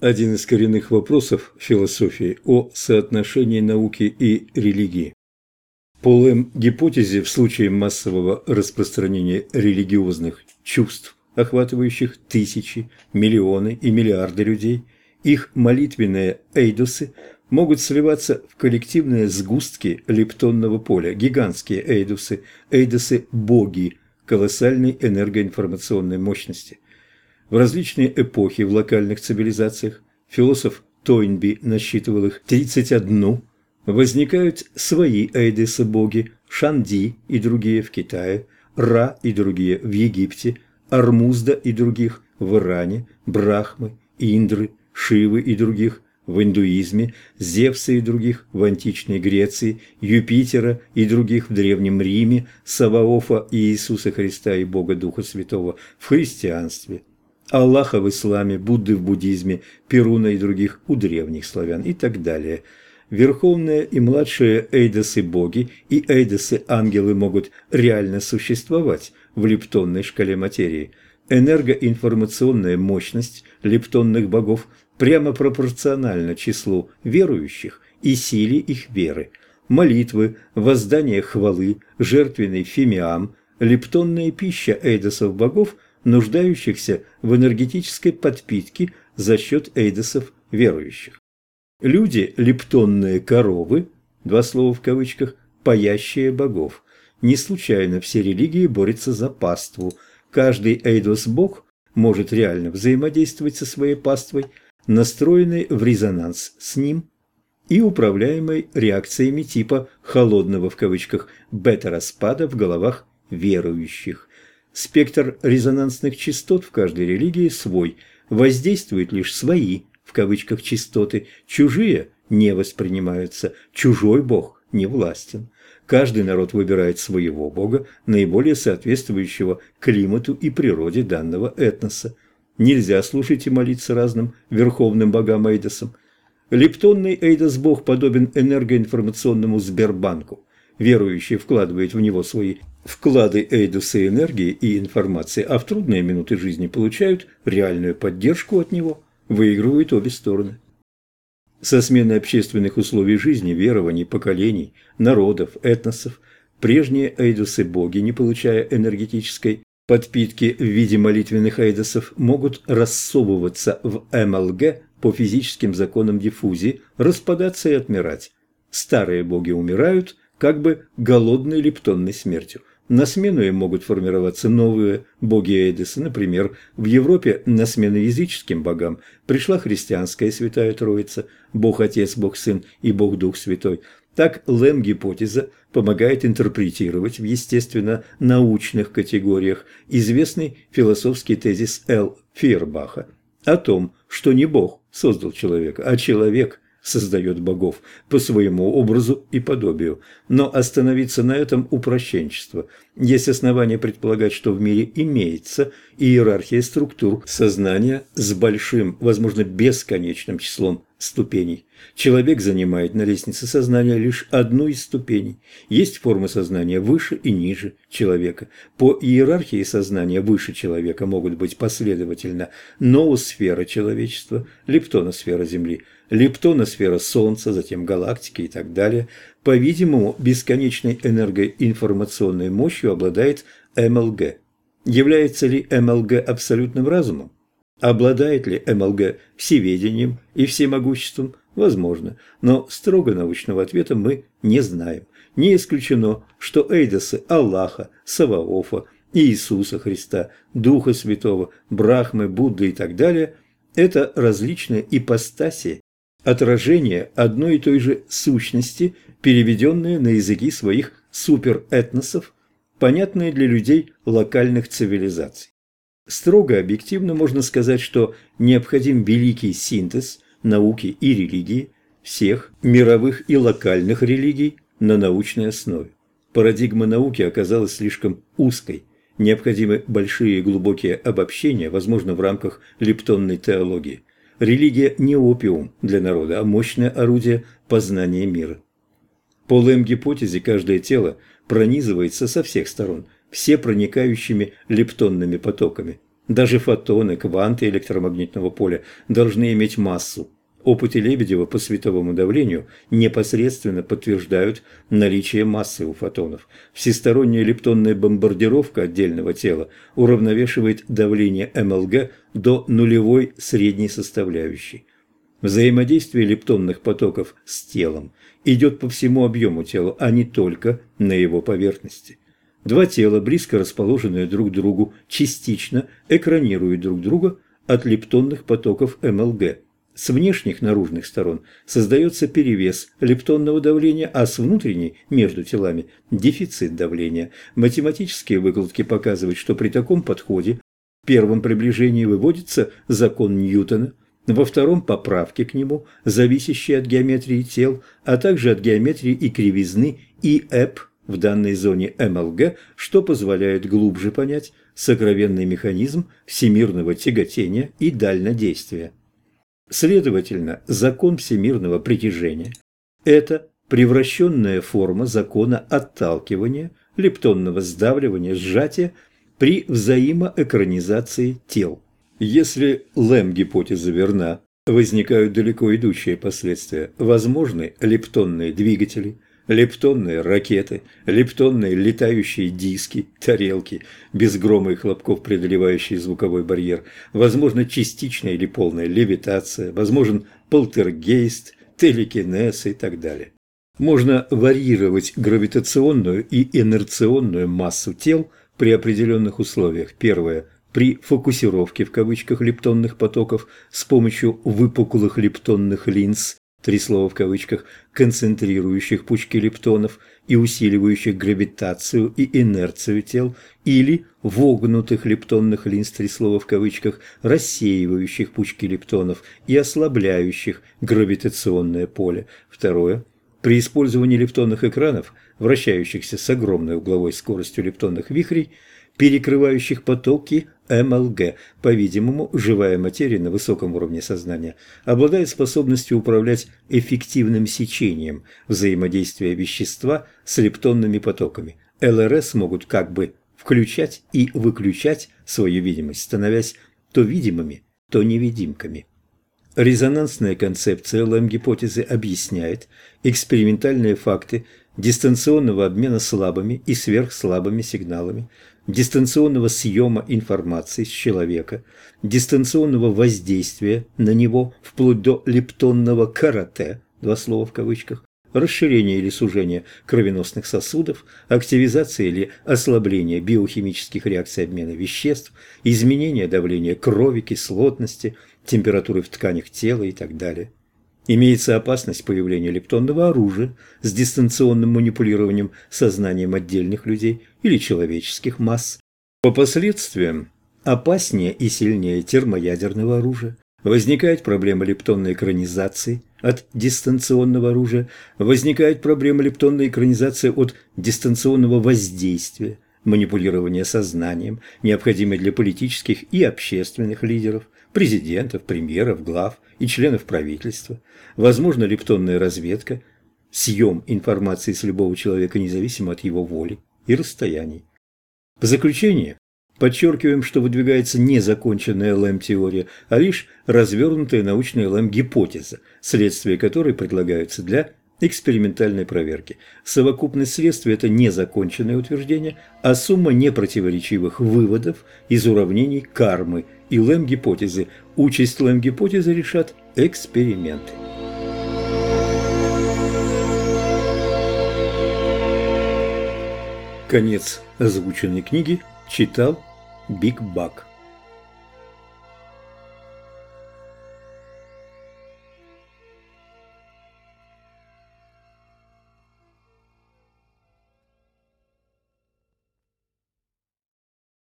один из коренных вопросов философии о соотношении науки и религии. По Лэм-гипотезе в случае массового распространения религиозных чувств, охватывающих тысячи, миллионы и миллиарды людей, их молитвенные эйдосы могут сливаться в коллективные сгустки лептонного поля, гигантские эйдосы, эйдосы-боги колоссальной энергоинформационной мощности. В различные эпохи в локальных цивилизациях, философ Тойнби насчитывал их 31, возникают свои эйдесы-боги, Шанди и другие в Китае, Ра и другие в Египте, Армузда и других в Иране, Брахмы, Индры, Шивы и других в индуизме, Зевса и других в античной Греции, Юпитера и других в Древнем Риме, Саваофа и Иисуса Христа и Бога Духа Святого в христианстве – Аллаха в исламе, Будды в буддизме, Перуна и других у древних славян и так далее. Верховные и младшие эйдосы-боги и эйдосы-ангелы могут реально существовать в лептонной шкале материи. Энергоинформационная мощность лептонных богов прямо пропорциональна числу верующих и силе их веры. Молитвы, воздание хвалы, жертвенный фимиам, лептонная пища эйдосов богов – нуждающихся в энергетической подпитке за счет эйдосов верующих. Люди – лептонные коровы, два слова в кавычках, паящие богов. Не случайно все религии борются за паству. Каждый эйдос-бог может реально взаимодействовать со своей паствой, настроенной в резонанс с ним и управляемой реакциями типа «холодного» в кавычках бета-распада в головах верующих. Спектр резонансных частот в каждой религии свой, воздействуют лишь свои, в кавычках, частоты, чужие не воспринимаются, чужой бог не властен. Каждый народ выбирает своего бога, наиболее соответствующего климату и природе данного этноса. Нельзя слушать и молиться разным верховным богам Эйдосам. Лептонный Эйдос-бог подобен энергоинформационному Сбербанку. Верующий вкладывает в него свои вклады Эйдуса энергии и информации, а в трудные минуты жизни получают реальную поддержку от него, выигрывают обе стороны. Со сменой общественных условий жизни, верований, поколений, народов, этносов, прежние эйдусы-боги, не получая энергетической подпитки в виде молитвенных эйдосов, могут рассовываться в МЛГ по физическим законам диффузии, распадаться и отмирать. Старые боги умирают, как бы голодной лептонной смертью – на смену им могут формироваться новые боги Эйдеса. Например, в Европе на смену языческим богам пришла христианская Святая Троица, Бог-Отец, Бог-Сын и Бог-Дух Святой. Так Лэм-гипотеза помогает интерпретировать в естественно-научных категориях известный философский тезис Л. Фейербаха о том, что не Бог создал человека, а человек создает богов по своему образу и подобию. Но остановиться на этом упрощенчество. Есть основания предполагать, что в мире имеется иерархия структур сознания с большим, возможно, бесконечным числом ступеней. Человек занимает на лестнице сознания лишь одну из ступеней. Есть формы сознания выше и ниже человека. По иерархии сознания выше человека могут быть последовательно ноосфера человечества, лептоносфера Земли, лептоносфера Солнца, затем галактики и так далее. По-видимому, бесконечной энергоинформационной мощью обладает МЛГ. Является ли МЛГ абсолютным разумом? Обладает ли МЛГ всеведением и всемогуществом? Возможно, но строго научного ответа мы не знаем. Не исключено, что эйдосы Аллаха, Саваофа, Иисуса Христа, Духа Святого, Брахмы, Будды и так далее – это различные ипостаси, отражения одной и той же сущности, переведенные на языки своих суперэтносов, понятные для людей локальных цивилизаций. Строго объективно можно сказать, что необходим великий синтез науки и религии, всех мировых и локальных религий на научной основе. Парадигма науки оказалась слишком узкой, необходимы большие и глубокие обобщения, возможно, в рамках лептонной теологии. Религия не опиум для народа, а мощное орудие познания мира. По ЛЭМ-гипотезе каждое тело пронизывается со всех сторон, все проникающими лептонными потоками. Даже фотоны, кванты электромагнитного поля должны иметь массу. Опыты Лебедева по световому давлению непосредственно подтверждают наличие массы у фотонов. Всесторонняя лептонная бомбардировка отдельного тела уравновешивает давление МЛГ до нулевой средней составляющей. Взаимодействие лептонных потоков с телом идет по всему объему тела, а не только на его поверхности. Два тела, близко расположенные друг к другу, частично экранируют друг друга от лептонных потоков МЛГ. С внешних наружных сторон создается перевес лептонного давления, а с внутренней, между телами, дефицит давления. Математические выкладки показывают, что при таком подходе в первом приближении выводится закон Ньютона, во втором – поправки к нему, зависящие от геометрии тел, а также от геометрии и кривизны ИЭП – в данной зоне МЛГ, что позволяет глубже понять сокровенный механизм всемирного тяготения и дальнодействия. Следовательно, закон всемирного притяжения – это превращенная форма закона отталкивания, лептонного сдавливания, сжатия при взаимоэкранизации тел. Если Лэм-гипотеза верна, возникают далеко идущие последствия. Возможны лептонные двигатели, лептонные ракеты, лептонные летающие диски, тарелки, без грома и хлопков преодолевающие звуковой барьер, возможно, частичная или полная левитация, возможен полтергейст, телекинез и так далее. Можно варьировать гравитационную и инерционную массу тел при определенных условиях. Первое – при фокусировке в кавычках лептонных потоков с помощью выпуклых лептонных линз три слова в кавычках, концентрирующих пучки лептонов и усиливающих гравитацию и инерцию тел, или вогнутых лептонных линз, три слова в кавычках, рассеивающих пучки лептонов и ослабляющих гравитационное поле. Второе. При использовании лептонных экранов, вращающихся с огромной угловой скоростью лептонных вихрей, перекрывающих потоки МЛГ, по-видимому, живая материя на высоком уровне сознания, обладает способностью управлять эффективным сечением взаимодействия вещества с лептонными потоками. ЛРС могут как бы включать и выключать свою видимость, становясь то видимыми, то невидимками. Резонансная концепция ЛМ-гипотезы объясняет экспериментальные факты дистанционного обмена слабыми и сверхслабыми сигналами, дистанционного съема информации с человека, дистанционного воздействия на него вплоть до лептонного карате, два слова в кавычках, расширения или сужения кровеносных сосудов, активизация или ослабление биохимических реакций обмена веществ, изменение давления крови, кислотности, температуры в тканях тела и так далее. Имеется опасность появления лептонного оружия с дистанционным манипулированием сознанием отдельных людей или человеческих масс. По последствиям опаснее и сильнее термоядерного оружия. Возникает проблема лептонной экранизации от дистанционного оружия, возникает проблема лептонной экранизации от дистанционного воздействия, манипулирования сознанием, необходимой для политических и общественных лидеров, президентов, премьеров, глав и членов правительства, возможно лептонная разведка, съем информации с любого человека независимо от его воли и расстояний. В заключение подчеркиваем, что выдвигается не законченная ЛМ-теория, а лишь развернутая научная ЛМ-гипотеза, следствия которой предлагаются для экспериментальной проверки. Совокупность следствий – это не законченное утверждение, а сумма непротиворечивых выводов из уравнений кармы и ЛЭМ-гипотезы. Участь ЛЭМ-гипотезы решат эксперименты. Конец озвученной книги читал Биг Бак.